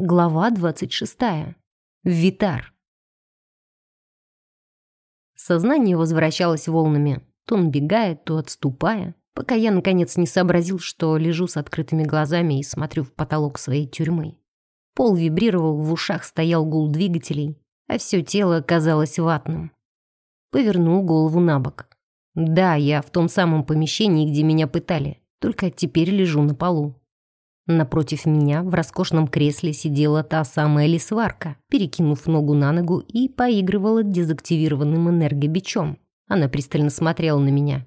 Глава 26. Витар. Сознание возвращалось волнами, то набегая, то отступая, пока я, наконец, не сообразил, что лежу с открытыми глазами и смотрю в потолок своей тюрьмы. Пол вибрировал, в ушах стоял гул двигателей, а все тело казалось ватным. Повернул голову на бок. Да, я в том самом помещении, где меня пытали, только теперь лежу на полу. Напротив меня в роскошном кресле сидела та самая лисварка, перекинув ногу на ногу и поигрывала дезактивированным энергобичом. Она пристально смотрела на меня.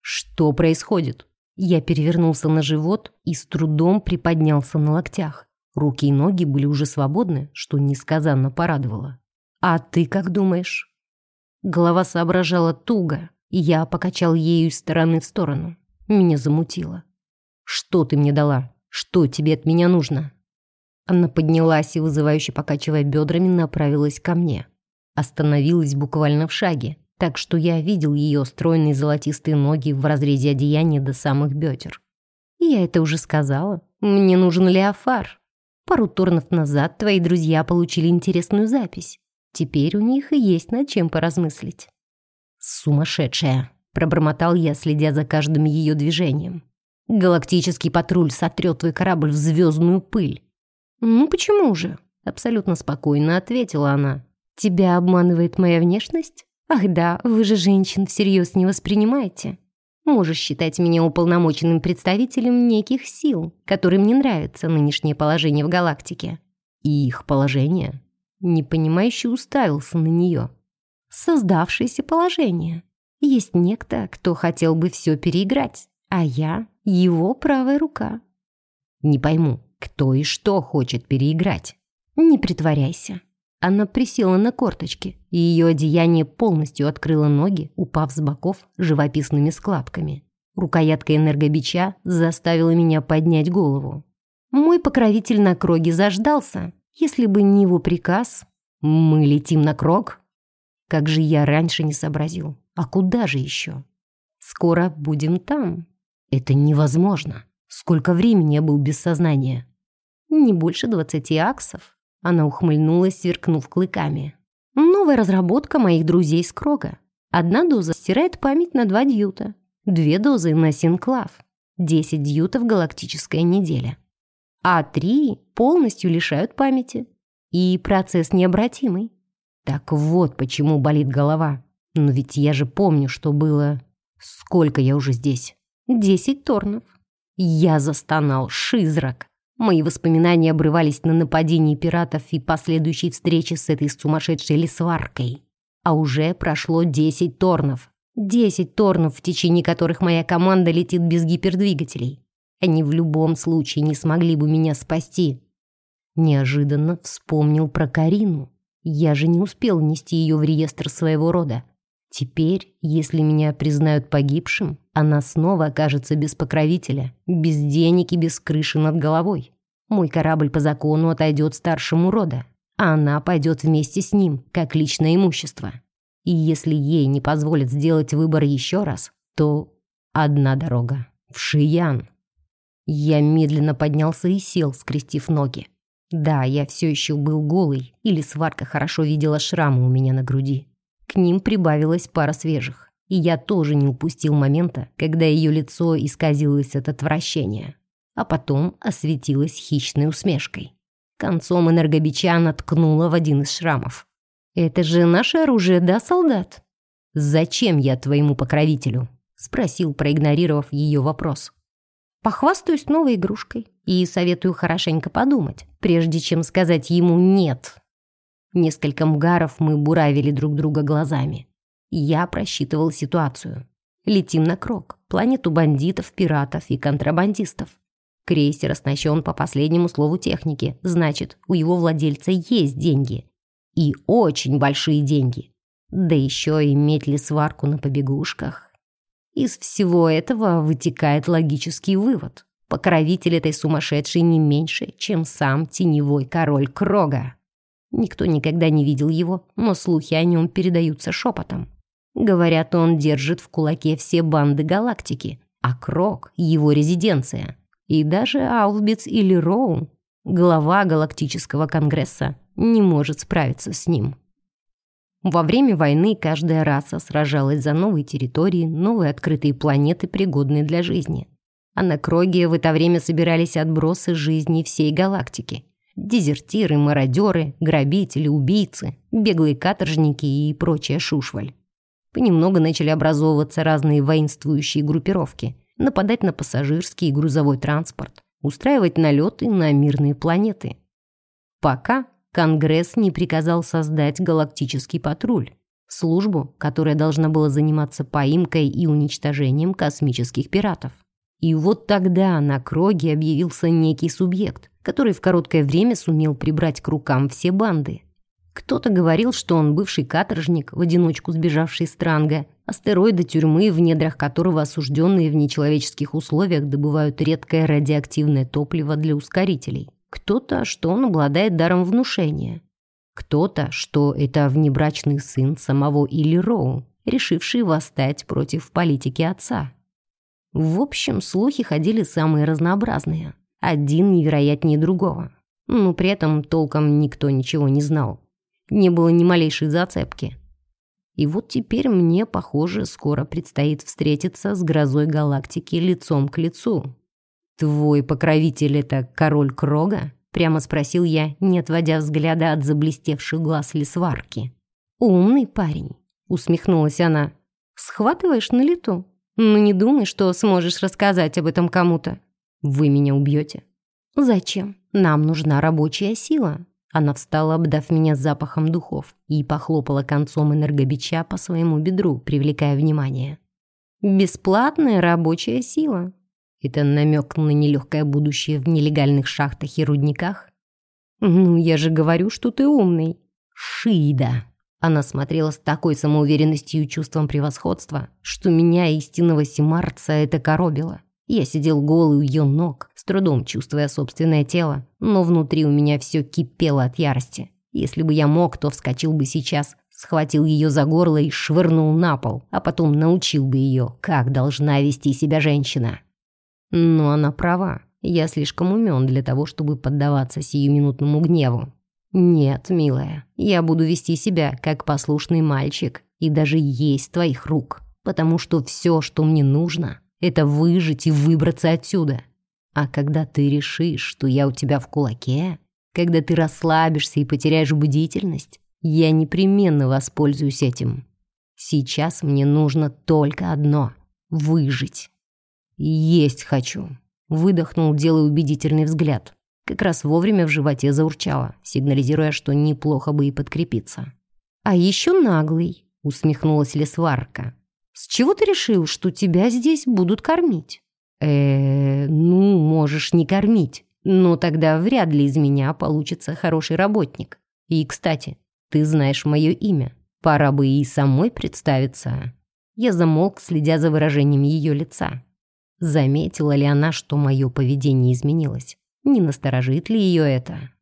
«Что происходит?» Я перевернулся на живот и с трудом приподнялся на локтях. Руки и ноги были уже свободны, что несказанно порадовало. «А ты как думаешь?» Голова соображала туго, и я покачал ею из стороны в сторону. Меня замутило. «Что ты мне дала?» Что тебе от меня нужно?» Она поднялась и, вызывающе покачивая бедрами, направилась ко мне. Остановилась буквально в шаге, так что я видел ее стройные золотистые ноги в разрезе одеяния до самых бедер. я это уже сказала. Мне нужен Леофар. Пару турнов назад твои друзья получили интересную запись. Теперь у них и есть над чем поразмыслить. «Сумасшедшая!» – пробормотал я, следя за каждым ее движением. Галактический патруль сотрет твой корабль в звездную пыль. Ну почему же? Абсолютно спокойно ответила она. Тебя обманывает моя внешность? Ах да, вы же женщин всерьез не воспринимаете. Можешь считать меня уполномоченным представителем неких сил, которым не нравится нынешнее положение в галактике. И их положение? Непонимающе уставился на нее. Создавшееся положение. Есть некто, кто хотел бы все переиграть, а я его правая рука. Не пойму, кто и что хочет переиграть. Не притворяйся. Она присела на корточки, и ее одеяние полностью открыло ноги, упав с боков живописными складками. Рукоятка энергобича заставила меня поднять голову. Мой покровитель на кроге заждался. Если бы не его приказ, мы летим на крог. Как же я раньше не сообразил. А куда же еще? Скоро будем там. Это невозможно. Сколько времени я был без сознания? Не больше двадцати аксов. Она ухмыльнулась, сверкнув клыками. Новая разработка моих друзей с Крога. Одна доза стирает память на два дьюта. Две дозы на синклав. Десять дьютов галактическая неделя. А три полностью лишают памяти. И процесс необратимый. Так вот почему болит голова. Но ведь я же помню, что было... Сколько я уже здесь? Десять торнов. Я застонал, шизрак. Мои воспоминания обрывались на нападении пиратов и последующей встрече с этой сумасшедшей лесваркой. А уже прошло десять торнов. Десять торнов, в течение которых моя команда летит без гипердвигателей. Они в любом случае не смогли бы меня спасти. Неожиданно вспомнил про Карину. Я же не успел нести ее в реестр своего рода. Теперь, если меня признают погибшим, она снова окажется без покровителя, без денег и без крыши над головой. Мой корабль по закону отойдет старшему рода, а она пойдет вместе с ним, как личное имущество. И если ей не позволят сделать выбор еще раз, то одна дорога — в Шиян. Я медленно поднялся и сел, скрестив ноги. Да, я все еще был голый, или сварка хорошо видела шрамы у меня на груди. К ним прибавилась пара свежих. И я тоже не упустил момента, когда ее лицо исказилось от отвращения, а потом осветилось хищной усмешкой. Концом энергобича она ткнула в один из шрамов. «Это же наше оружие, да, солдат?» «Зачем я твоему покровителю?» — спросил, проигнорировав ее вопрос. «Похвастаюсь новой игрушкой и советую хорошенько подумать, прежде чем сказать ему «нет». Несколько мгаров мы буравили друг друга глазами. Я просчитывал ситуацию. Летим на Крок, планету бандитов, пиратов и контрабандистов. Крейсер оснащен по последнему слову техники, значит, у его владельца есть деньги. И очень большие деньги. Да еще иметь ли сварку на побегушках. Из всего этого вытекает логический вывод. Покровитель этой сумасшедшей не меньше, чем сам теневой король Крога. Никто никогда не видел его, но слухи о нем передаются шепотом. Говорят, он держит в кулаке все банды галактики, а Крок — его резиденция. И даже Аулбиц или Роу. Глава Галактического Конгресса не может справиться с ним. Во время войны каждая раса сражалась за новые территории, новые открытые планеты, пригодные для жизни. А на Кроге в это время собирались отбросы жизни всей галактики. Дезертиры, мародеры, грабители, убийцы, беглые каторжники и прочая шушваль. Понемногу начали образовываться разные воинствующие группировки, нападать на пассажирский и грузовой транспорт, устраивать налеты на мирные планеты. Пока Конгресс не приказал создать галактический патруль, службу, которая должна была заниматься поимкой и уничтожением космических пиратов. И вот тогда на Кроге объявился некий субъект, который в короткое время сумел прибрать к рукам все банды. Кто-то говорил, что он бывший каторжник, в одиночку сбежавший из Транга, астероида тюрьмы, в недрах которого осужденные в нечеловеческих условиях добывают редкое радиоактивное топливо для ускорителей. Кто-то, что он обладает даром внушения. Кто-то, что это внебрачный сын самого Илли Роу, решивший восстать против политики отца. В общем, слухи ходили самые разнообразные. Один невероятнее другого. Но при этом толком никто ничего не знал. Не было ни малейшей зацепки. И вот теперь мне, похоже, скоро предстоит встретиться с грозой галактики лицом к лицу. «Твой покровитель — это король Крога?» — прямо спросил я, не отводя взгляда от заблестевших глаз лесварки. «Умный парень», — усмехнулась она. «Схватываешь на лету? Ну не думай, что сможешь рассказать об этом кому-то. Вы меня убьете». «Зачем? Нам нужна рабочая сила». Она встала, обдав меня запахом духов, и похлопала концом энергобича по своему бедру, привлекая внимание. «Бесплатная рабочая сила. Это намек на нелегкое будущее в нелегальных шахтах и рудниках? Ну, я же говорю, что ты умный. Шида. Она смотрела с такой самоуверенностью и чувством превосходства, что меня, истинного симарца, это коробило. Я сидел голый у ее ног, с трудом чувствуя собственное тело, но внутри у меня все кипело от ярости. Если бы я мог, то вскочил бы сейчас, схватил ее за горло и швырнул на пол, а потом научил бы ее, как должна вести себя женщина. Но она права. Я слишком умен для того, чтобы поддаваться сиюминутному гневу. Нет, милая, я буду вести себя как послушный мальчик и даже есть твоих рук, потому что все, что мне нужно, это выжить и выбраться отсюда. А когда ты решишь, что я у тебя в кулаке, когда ты расслабишься и потеряешь бдительность, я непременно воспользуюсь этим. Сейчас мне нужно только одно — выжить. «Есть хочу!» Выдохнул, делая убедительный взгляд. Как раз вовремя в животе заурчало, сигнализируя, что неплохо бы и подкрепиться. «А еще наглый!» — усмехнулась лесварка. «С чего ты решил, что тебя здесь будут кормить?» э ну, можешь не кормить, но тогда вряд ли из меня получится хороший работник. И, кстати, ты знаешь мое имя. Пора бы и самой представиться». Я замолк, следя за выражением ее лица. Заметила ли она, что мое поведение изменилось? Не насторожит ли ее это?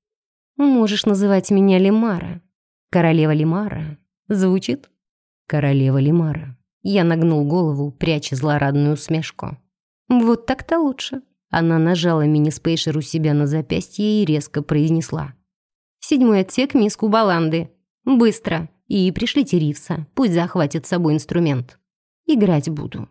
«Можешь называть меня Лимара. Королева Лимара. Звучит?» «Королева Лимара». Я нагнул голову, пряча злорадную усмешку. «Вот так-то лучше». Она нажала мини-спейшер у себя на запястье и резко произнесла. «Седьмой отсек мисс Кубаланды. Быстро. И пришлите Ривса. Пусть захватит с собой инструмент. Играть буду».